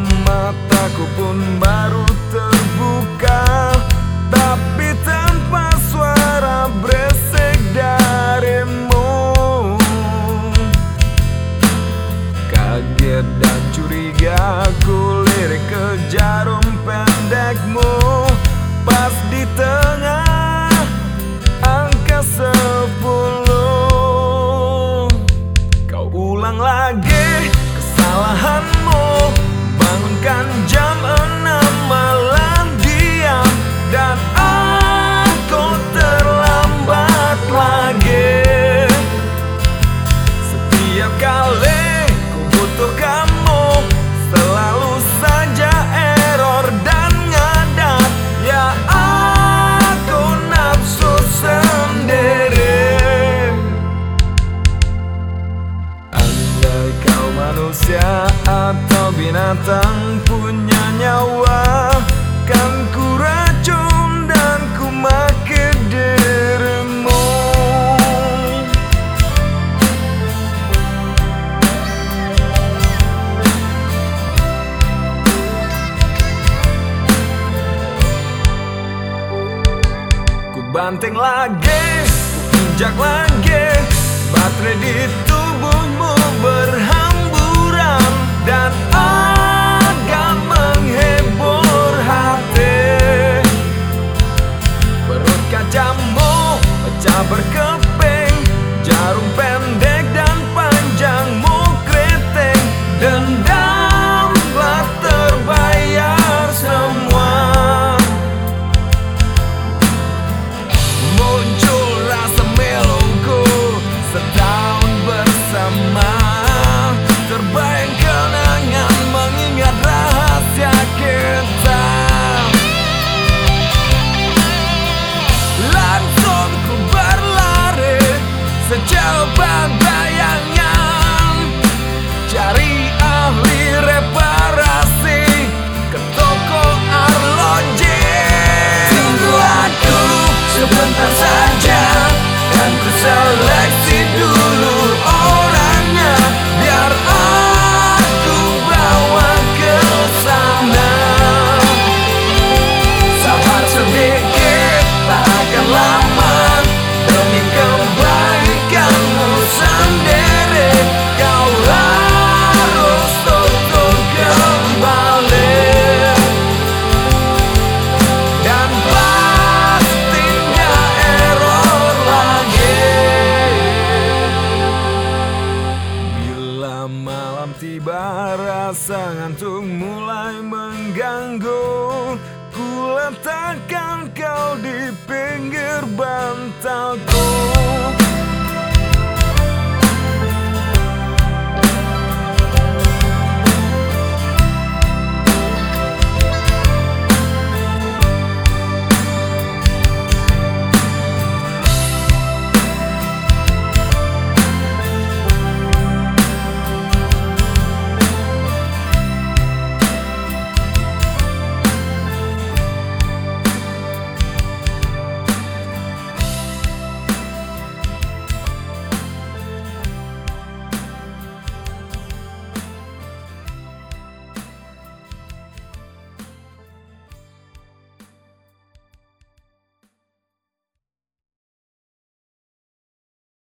mataku pun baru terbuka. Setiap kali ku butuh kamu Selalu saja error dan ngadat Ya aku nafsu sendiri. Andai kau manusia atau binatang punya nyawa Kan kurang Banting lagi, injak lagi. Baterai di tubuhmu berhamburan Dan agak menghibur hati. Perut kacamu pecah berkeping around. Malam tiba rasa ngantuk mulai mengganggu. Ku letakkan kau di pinggir